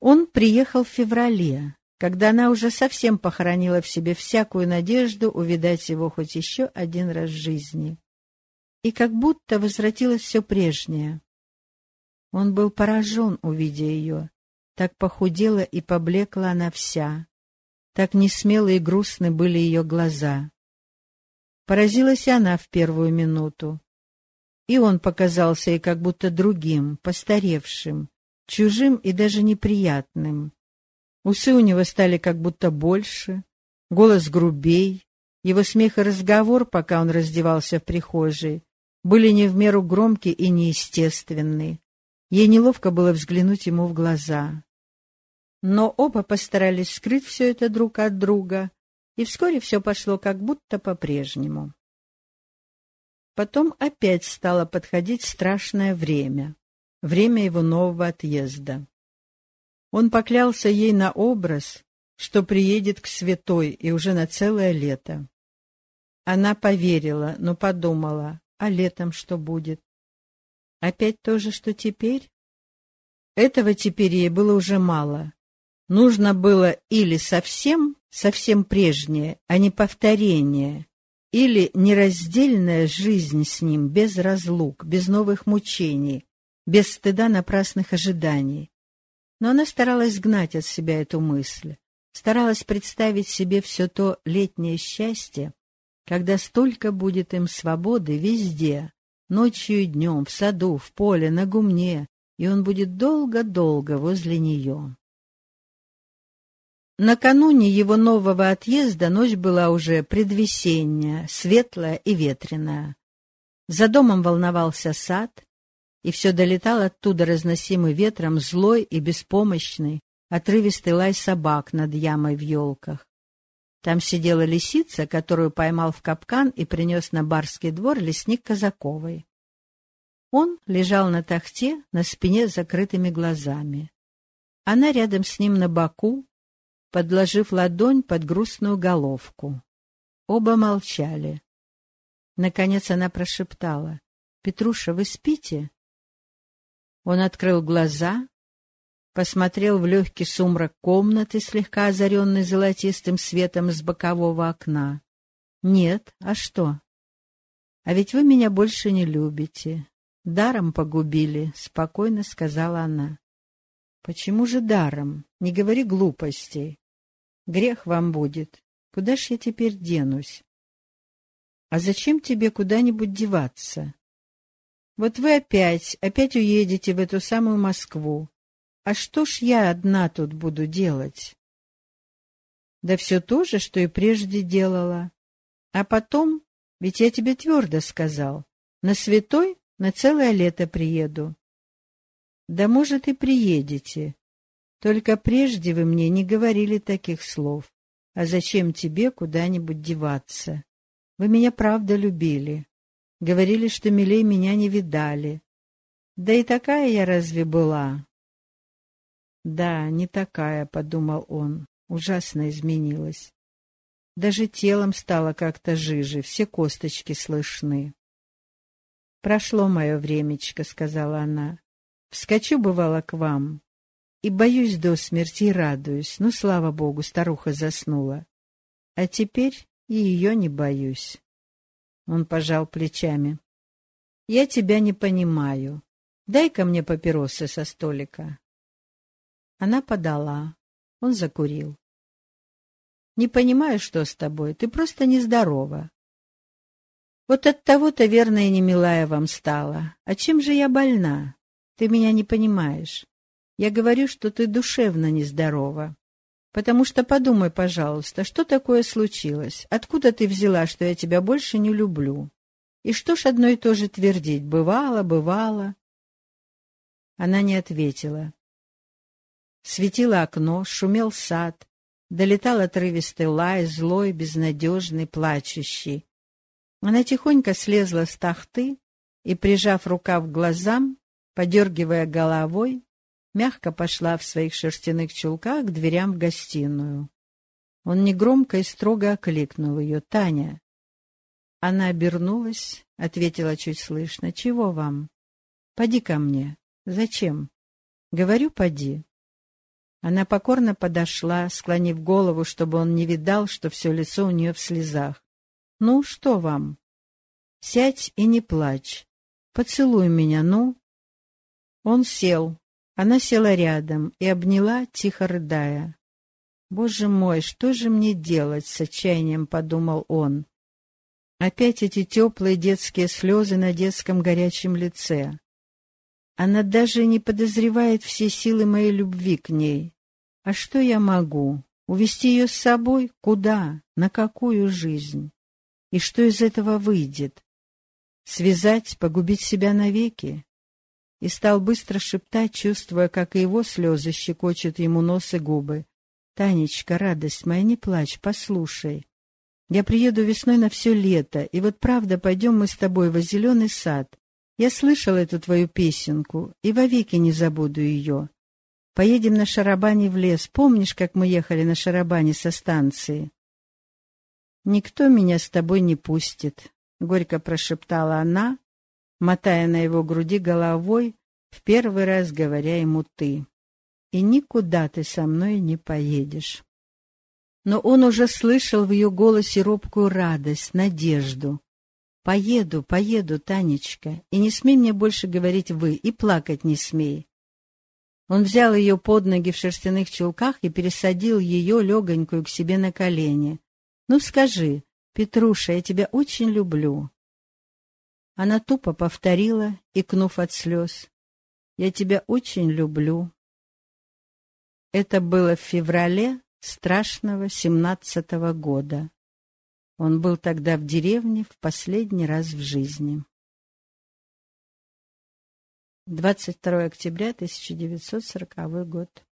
Он приехал в феврале, когда она уже совсем похоронила в себе всякую надежду увидать его хоть еще один раз в жизни. И как будто возвратилось все прежнее. Он был поражен, увидя ее. Так похудела и поблекла она вся. Так несмелы и грустны были ее глаза. Поразилась она в первую минуту. И он показался ей как будто другим, постаревшим, чужим и даже неприятным. Усы у него стали как будто больше, голос грубей, его смех и разговор, пока он раздевался в прихожей, были не в меру громкие и неестественны. Ей неловко было взглянуть ему в глаза. Но оба постарались скрыть все это друг от друга, и вскоре все пошло как будто по-прежнему. Потом опять стало подходить страшное время, время его нового отъезда. Он поклялся ей на образ, что приедет к святой и уже на целое лето. Она поверила, но подумала, а летом что будет? Опять то же, что теперь? Этого теперь ей было уже мало. Нужно было или совсем, совсем прежнее, а не повторение, или нераздельная жизнь с ним без разлук, без новых мучений, без стыда напрасных ожиданий. Но она старалась гнать от себя эту мысль, старалась представить себе все то летнее счастье, когда столько будет им свободы везде, ночью и днем, в саду, в поле, на гумне, и он будет долго-долго возле нее. Накануне его нового отъезда ночь была уже предвесенняя, светлая и ветреная. За домом волновался сад, и все долетал оттуда разносимый ветром злой и беспомощный, отрывистый лай собак над ямой в елках. Там сидела лисица, которую поймал в капкан и принес на барский двор лесник Казаковой. Он лежал на тахте, на спине с закрытыми глазами. Она рядом с ним на боку, подложив ладонь под грустную головку. Оба молчали. Наконец она прошептала. — Петруша, вы спите? Он открыл глаза, посмотрел в легкий сумрак комнаты, слегка озаренный золотистым светом с бокового окна. — Нет, а что? — А ведь вы меня больше не любите. Даром погубили, — спокойно сказала она. — Почему же даром? Не говори глупостей. Грех вам будет. Куда ж я теперь денусь? — А зачем тебе куда-нибудь деваться? Вот вы опять, опять уедете в эту самую Москву. А что ж я одна тут буду делать? Да все то же, что и прежде делала. А потом, ведь я тебе твердо сказал, на святой на целое лето приеду. Да, может, и приедете. Только прежде вы мне не говорили таких слов. А зачем тебе куда-нибудь деваться? Вы меня правда любили. Говорили, что милей меня не видали. Да и такая я разве была? Да, не такая, — подумал он, — ужасно изменилась. Даже телом стало как-то жиже, все косточки слышны. «Прошло мое времечко», — сказала она. «Вскочу, бывало, к вам. И боюсь до смерти и радуюсь. Ну, слава богу, старуха заснула. А теперь и ее не боюсь». Он пожал плечами. «Я тебя не понимаю. Дай-ка мне папиросы со столика». Она подала. Он закурил. «Не понимаю, что с тобой. Ты просто нездорова. Вот от того-то, верно, и не милая вам стала. А чем же я больна? Ты меня не понимаешь. Я говорю, что ты душевно нездорова. Потому что подумай, пожалуйста, что такое случилось? Откуда ты взяла, что я тебя больше не люблю? И что ж одно и то же твердить? Бывало, бывало. Она не ответила. Светило окно, шумел сад, долетал отрывистый лай, злой, безнадежный, плачущий. Она тихонько слезла с тахты и, прижав рукав к глазам, подергивая головой, мягко пошла в своих шерстяных чулках к дверям в гостиную. Он негромко и строго окликнул ее. — Таня! Она обернулась, ответила чуть слышно. — Чего вам? — Поди ко мне. — Зачем? — Говорю, поди. Она покорно подошла, склонив голову, чтобы он не видал, что все лицо у нее в слезах. «Ну, что вам?» «Сядь и не плачь. Поцелуй меня, ну». Он сел. Она села рядом и обняла, тихо рыдая. «Боже мой, что же мне делать?» — с отчаянием подумал он. Опять эти теплые детские слезы на детском горячем лице. Она даже не подозревает все силы моей любви к ней. А что я могу? Увести ее с собой? Куда? На какую жизнь? И что из этого выйдет? Связать, погубить себя навеки? И стал быстро шептать, чувствуя, как и его слезы щекочут ему нос и губы. «Танечка, радость моя, не плачь, послушай. Я приеду весной на все лето, и вот правда пойдем мы с тобой во зеленый сад. Я слышал эту твою песенку и вовеки не забуду ее. Поедем на шарабане в лес. Помнишь, как мы ехали на шарабане со станции? «Никто меня с тобой не пустит», — горько прошептала она, мотая на его груди головой, в первый раз говоря ему «ты». «И никуда ты со мной не поедешь». Но он уже слышал в ее голосе робкую радость, надежду. Поеду, поеду, Танечка, и не смей мне больше говорить «вы», и плакать не смей. Он взял ее под ноги в шерстяных чулках и пересадил ее, легонькую, к себе на колени. «Ну скажи, Петруша, я тебя очень люблю». Она тупо повторила, икнув от слез. «Я тебя очень люблю». Это было в феврале страшного семнадцатого года. Он был тогда в деревне в последний раз в жизни. 22 октября 1940 год.